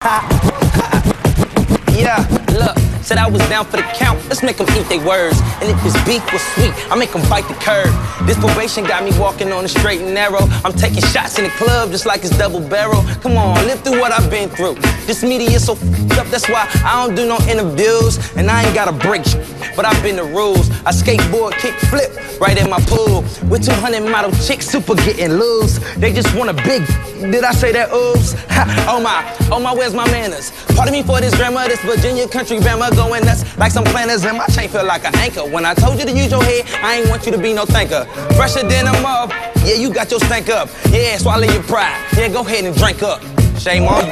Yeah, look, said I was down for the count. Let's make them eat their words. And if this beef was sweet, I make them bite the curb. This probation got me walking on the straight and narrow. I'm taking shots in the club just like it's double barrel. Come on, live through what I've been through. This media so up, that's why I don't do no interviews. And I ain't got a break, but I've been the rules. I skateboard, kick, flip right in my pool. With 200 model chicks, super getting loose. They just want a big. Did I say that? Oops. oh my, oh my, where's my manners? Pardon me for this grammar, this Virginia country grammar going nuts like some Planters. And my chain feel like an anchor. When I told you to use your head, I ain't want you to be no thinker. Fresher than a mug. Yeah, you got your stank up. Yeah, swallow your pride. Yeah, go ahead and drink up. Shame on you.